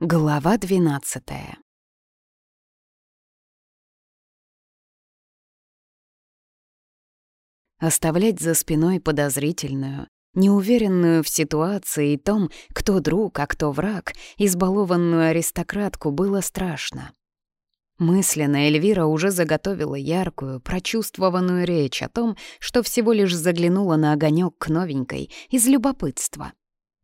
Глава двенадцатая Оставлять за спиной подозрительную, неуверенную в ситуации и том, кто друг, а кто враг, избалованную аристократку было страшно. Мысленно Эльвира уже заготовила яркую, прочувствованную речь о том, что всего лишь заглянула на огонек к новенькой из любопытства.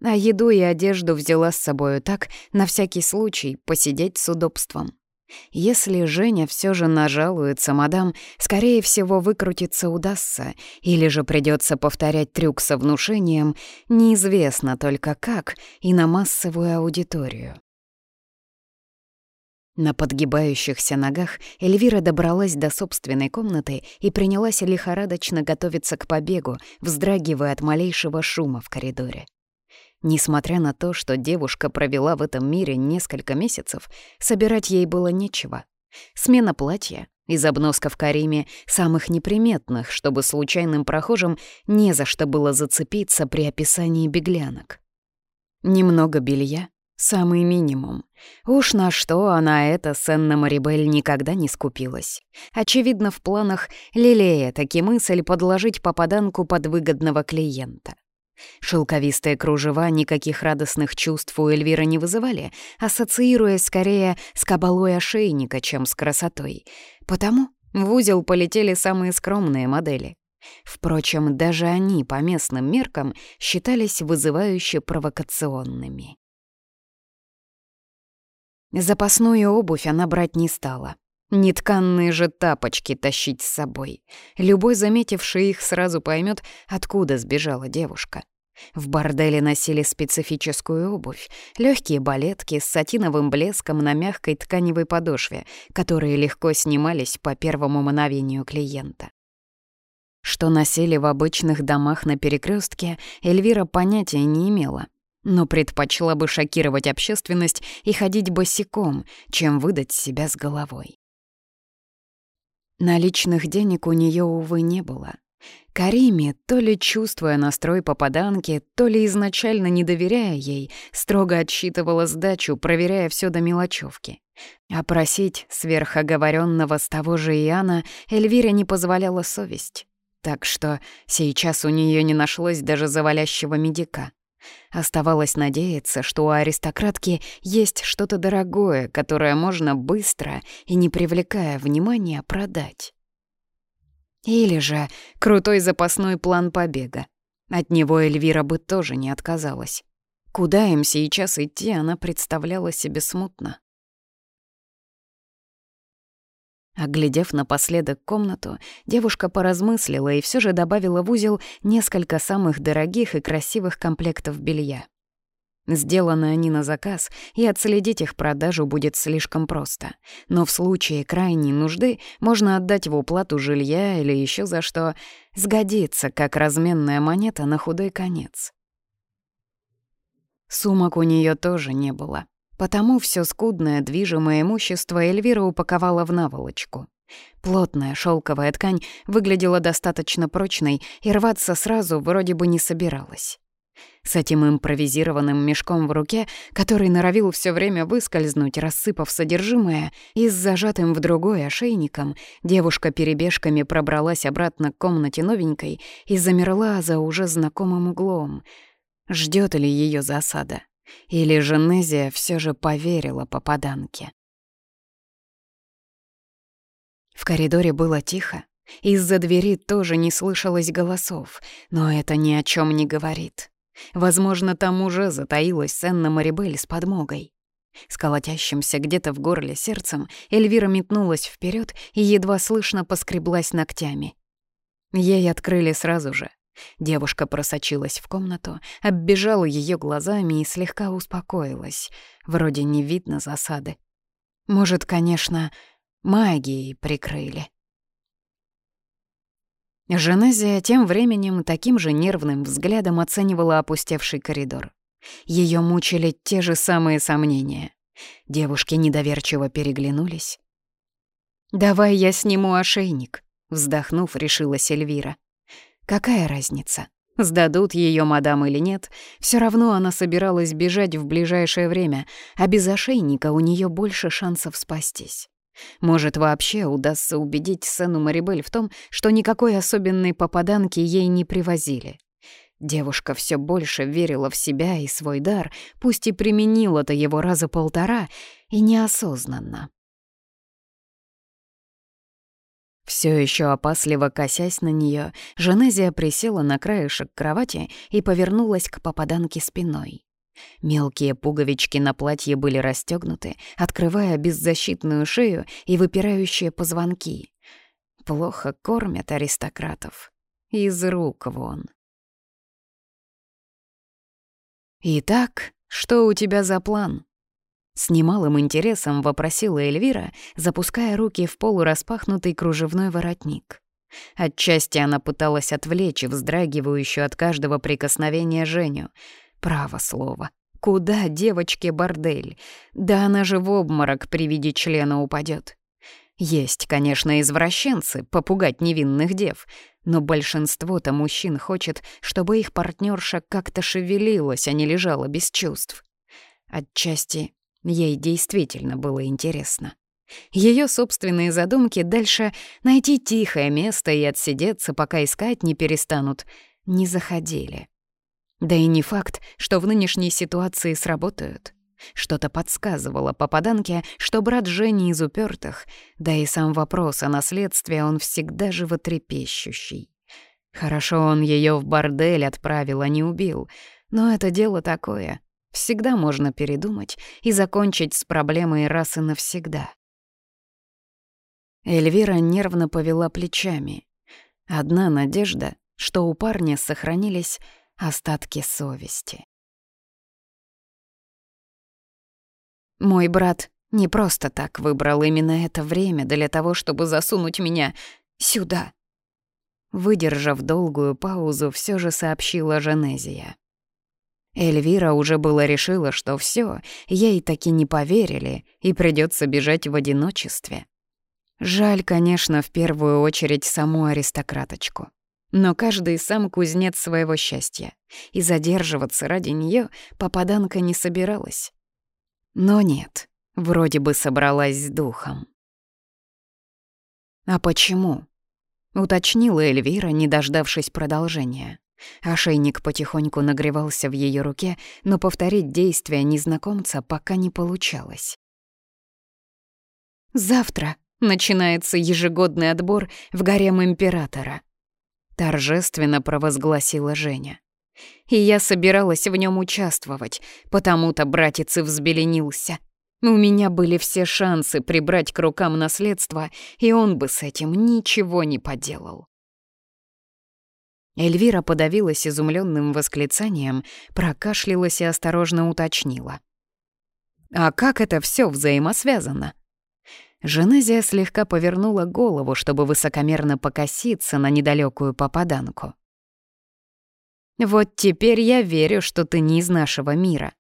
А еду и одежду взяла с собою так, на всякий случай, посидеть с удобством. Если Женя все же нажалуется, мадам, скорее всего, выкрутиться удастся, или же придется повторять трюк со внушением, неизвестно только как, и на массовую аудиторию. На подгибающихся ногах Эльвира добралась до собственной комнаты и принялась лихорадочно готовиться к побегу, вздрагивая от малейшего шума в коридоре. Несмотря на то, что девушка провела в этом мире несколько месяцев, собирать ей было нечего. Смена платья из обносков Кариме самых неприметных, чтобы случайным прохожим не за что было зацепиться при описании беглянок. Немного белья, Самый минимум. Уж на что она эта Сенна Марибель никогда не скупилась. Очевидно, в планах Лилея таки мысль подложить попаданку под выгодного клиента. Шелковистые кружева никаких радостных чувств у Эльвиры не вызывали, ассоциируясь скорее с кабалой ошейника, чем с красотой. Потому в узел полетели самые скромные модели. Впрочем, даже они по местным меркам считались вызывающе провокационными. Запасную обувь она брать не стала. Нетканные же тапочки тащить с собой. Любой, заметивший их, сразу поймет, откуда сбежала девушка. В борделе носили специфическую обувь, легкие балетки с сатиновым блеском на мягкой тканевой подошве, которые легко снимались по первому мановению клиента. Что носили в обычных домах на перекрестке, Эльвира понятия не имела — но предпочла бы шокировать общественность и ходить босиком, чем выдать себя с головой. Наличных денег у нее, увы, не было. Кариме, то ли чувствуя настрой попаданки, то ли изначально не доверяя ей, строго отсчитывала сдачу, проверяя все до мелочевки. А просить сверхоговоренного с того же Иоанна Эльвира не позволяла совесть. Так что сейчас у нее не нашлось даже завалящего медика. Оставалось надеяться, что у аристократки есть что-то дорогое, которое можно быстро и не привлекая внимания продать. Или же крутой запасной план побега. От него Эльвира бы тоже не отказалась. Куда им сейчас идти, она представляла себе смутно. Оглядев напоследок комнату, девушка поразмыслила и все же добавила в узел несколько самых дорогих и красивых комплектов белья. Сделаны они на заказ, и отследить их продажу будет слишком просто. Но в случае крайней нужды можно отдать в уплату жилья или еще за что сгодится, как разменная монета на худой конец. Сумок у нее тоже не было. Потому все скудное движимое имущество Эльвира упаковала в наволочку. Плотная шелковая ткань выглядела достаточно прочной и рваться сразу вроде бы не собиралась. С этим импровизированным мешком в руке, который норовил все время выскользнуть, рассыпав содержимое, и с зажатым в другой ошейником, девушка перебежками пробралась обратно к комнате новенькой и замерла за уже знакомым углом. Ждет ли ее засада? Или же Незия все же поверила попаданке? В коридоре было тихо. Из-за двери тоже не слышалось голосов, но это ни о чем не говорит. Возможно, там уже затаилась Сенна Марибель с подмогой. С колотящимся где-то в горле сердцем Эльвира метнулась вперед и едва слышно поскреблась ногтями. Ей открыли сразу же, Девушка просочилась в комнату, оббежала ее глазами и слегка успокоилась. Вроде не видно засады. Может, конечно, магией прикрыли. Женезия тем временем таким же нервным взглядом оценивала опустевший коридор. Ее мучили те же самые сомнения. Девушки недоверчиво переглянулись. «Давай я сниму ошейник», — вздохнув, решила Сильвира. Какая разница? Сдадут ее мадам или нет, все равно она собиралась бежать в ближайшее время, а без ошейника у нее больше шансов спастись. Может, вообще удастся убедить Сену Марибель в том, что никакой особенной попаданки ей не привозили. Девушка все больше верила в себя и свой дар, пусть и применила-то его раза полтора, и неосознанно. Все еще опасливо косясь на нее, Женезия присела на краешек кровати и повернулась к попаданке спиной. Мелкие пуговички на платье были расстегнуты, открывая беззащитную шею и выпирающие позвонки. Плохо кормят аристократов. Из рук вон. «Итак, что у тебя за план?» С немалым интересом вопросила Эльвира, запуская руки в полураспахнутый кружевной воротник. Отчасти она пыталась отвлечь вздрагивающую от каждого прикосновения Женю. Право слово. Куда девочке бордель? Да она же в обморок при виде члена упадет. Есть, конечно, извращенцы, попугать невинных дев, но большинство-то мужчин хочет, чтобы их партнерша как-то шевелилась, а не лежала без чувств. Отчасти Ей действительно было интересно. Ее собственные задумки дальше найти тихое место и отсидеться, пока искать не перестанут, не заходили. Да и не факт, что в нынешней ситуации сработают. Что-то подсказывало попаданке, что брат Жени из упертых, да и сам вопрос о наследстве он всегда животрепещущий. Хорошо он ее в бордель отправил, а не убил, но это дело такое — Всегда можно передумать и закончить с проблемой раз и навсегда. Эльвира нервно повела плечами. Одна надежда, что у парня сохранились остатки совести. Мой брат не просто так выбрал именно это время для того, чтобы засунуть меня сюда. Выдержав долгую паузу, все же сообщила Женезия. Эльвира уже было решила, что все, ей таки не поверили, и придется бежать в одиночестве. Жаль, конечно, в первую очередь саму аристократочку. Но каждый сам кузнец своего счастья, и задерживаться ради нее попаданка не собиралась. Но нет, вроде бы собралась с духом. «А почему?» — уточнила Эльвира, не дождавшись продолжения. Ошейник потихоньку нагревался в ее руке, но повторить действия незнакомца пока не получалось. «Завтра начинается ежегодный отбор в гарем императора», — торжественно провозгласила Женя. «И я собиралась в нем участвовать, потому-то братец и взбеленился. У меня были все шансы прибрать к рукам наследство, и он бы с этим ничего не поделал». Эльвира подавилась изумленным восклицанием, прокашлялась и осторожно уточнила. «А как это все взаимосвязано?» Женезия слегка повернула голову, чтобы высокомерно покоситься на недалекую попаданку. «Вот теперь я верю, что ты не из нашего мира.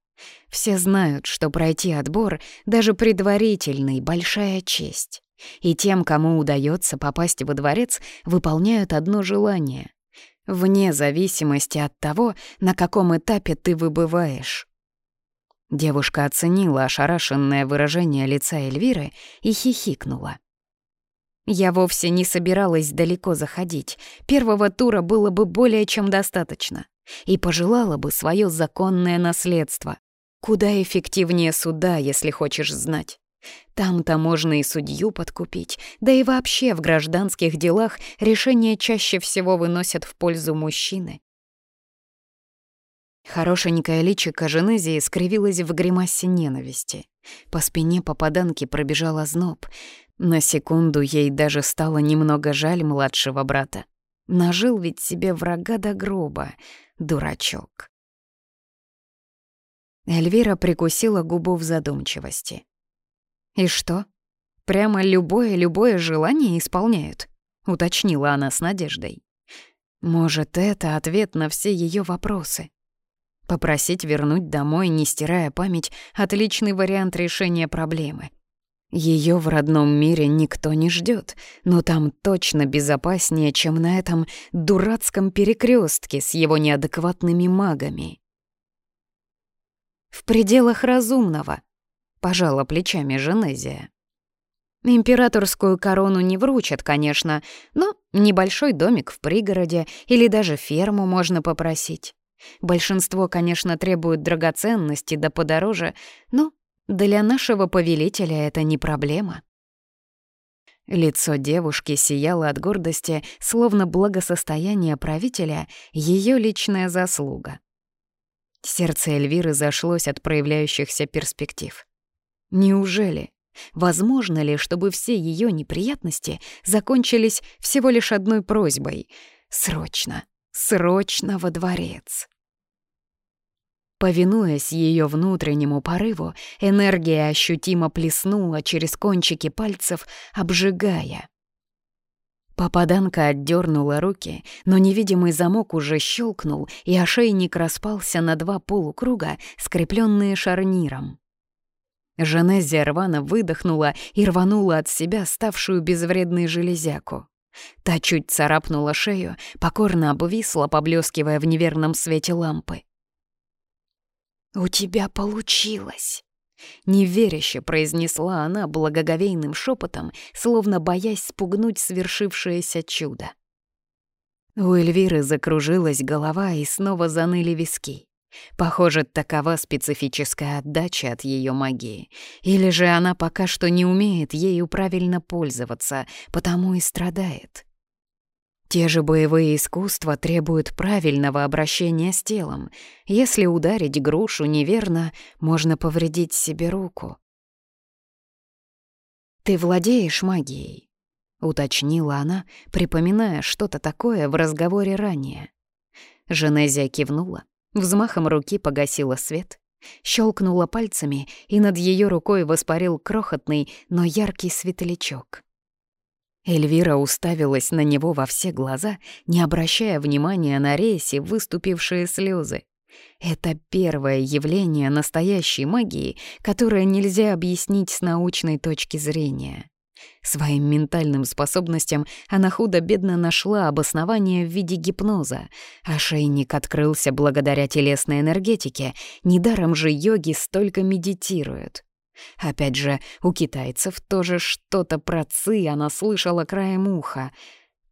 Все знают, что пройти отбор, даже предварительный, большая честь. И тем, кому удается попасть во дворец, выполняют одно желание вне зависимости от того, на каком этапе ты выбываешь. Девушка оценила ошарашенное выражение лица Эльвиры и хихикнула. Я вовсе не собиралась далеко заходить. Первого тура было бы более чем достаточно. И пожелала бы свое законное наследство. Куда эффективнее суда, если хочешь знать. Там-то можно и судью подкупить, да и вообще в гражданских делах решения чаще всего выносят в пользу мужчины. Хорошенькая личико Женезии скривилась в гримасе ненависти. По спине попаданки пробежал озноб. На секунду ей даже стало немного жаль младшего брата. Нажил ведь себе врага до гроба, дурачок. Эльвира прикусила губу в задумчивости. «И что? Прямо любое-любое желание исполняют?» — уточнила она с надеждой. «Может, это ответ на все ее вопросы?» Попросить вернуть домой, не стирая память, — отличный вариант решения проблемы. Ее в родном мире никто не ждет, но там точно безопаснее, чем на этом дурацком перекрестке с его неадекватными магами. В пределах разумного, пожала плечами Женезия. Императорскую корону не вручат, конечно, но небольшой домик в пригороде или даже ферму можно попросить. Большинство, конечно, требуют драгоценности да подороже, но для нашего повелителя это не проблема. Лицо девушки сияло от гордости, словно благосостояние правителя — ее личная заслуга. Сердце Эльвиры зашлось от проявляющихся перспектив. Неужели? Возможно ли, чтобы все ее неприятности закончились всего лишь одной просьбой — срочно, срочно во дворец? Повинуясь ее внутреннему порыву, энергия ощутимо плеснула через кончики пальцев, обжигая. Попаданка отдернула руки, но невидимый замок уже щелкнул, и ошейник распался на два полукруга, скрепленные шарниром. Жанезия рвано выдохнула и рванула от себя ставшую безвредной железяку. Та чуть царапнула шею, покорно обвисла, поблескивая в неверном свете лампы. «У тебя получилось!» Неверяще произнесла она благоговейным шепотом, словно боясь спугнуть свершившееся чудо. У Эльвиры закружилась голова и снова заныли виски. Похоже, такова специфическая отдача от ее магии. Или же она пока что не умеет ею правильно пользоваться, потому и страдает. Те же боевые искусства требуют правильного обращения с телом. Если ударить грушу неверно, можно повредить себе руку. «Ты владеешь магией?» — уточнила она, припоминая что-то такое в разговоре ранее. Женезия кивнула, взмахом руки погасила свет, щелкнула пальцами, и над ее рукой воспарил крохотный, но яркий светлячок. Эльвира уставилась на него во все глаза, не обращая внимания на рейсе выступившие слезы. Это первое явление настоящей магии, которое нельзя объяснить с научной точки зрения. Своим ментальным способностям она худо-бедно нашла обоснование в виде гипноза. Ошейник открылся благодаря телесной энергетике, недаром же йоги столько медитируют. Опять же, у китайцев тоже что-то про ци она слышала краем уха.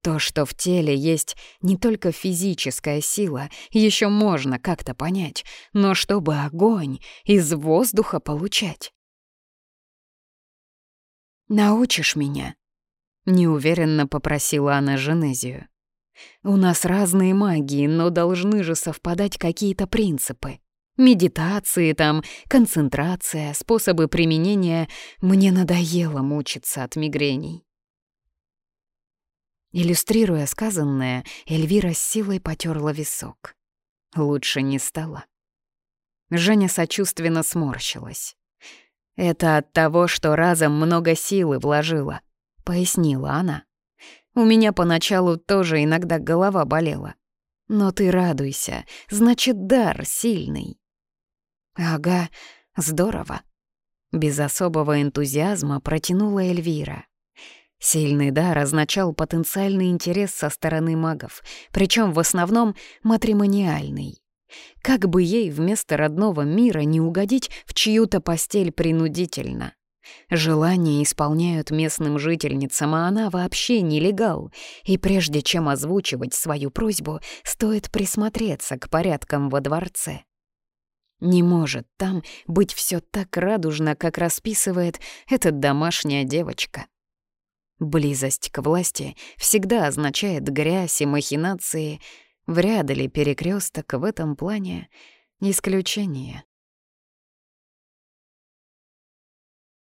То, что в теле есть не только физическая сила, еще можно как-то понять, но чтобы огонь из воздуха получать. «Научишь меня?» — неуверенно попросила она Женезию. «У нас разные магии, но должны же совпадать какие-то принципы». Медитации там, концентрация, способы применения. Мне надоело мучиться от мигрений. Иллюстрируя сказанное, Эльвира с силой потерла висок. Лучше не стало. Женя сочувственно сморщилась. «Это от того, что разом много силы вложила», — пояснила она. «У меня поначалу тоже иногда голова болела. Но ты радуйся, значит, дар сильный. «Ага, здорово», — без особого энтузиазма протянула Эльвира. Сильный дар означал потенциальный интерес со стороны магов, причем в основном матримониальный. Как бы ей вместо родного мира не угодить в чью-то постель принудительно. Желания исполняют местным жительницам, а она вообще нелегал, и прежде чем озвучивать свою просьбу, стоит присмотреться к порядкам во дворце. Не может там быть все так радужно, как расписывает эта домашняя девочка. Близость к власти всегда означает грязь и махинации. Вряд ли перекресток в этом плане исключение.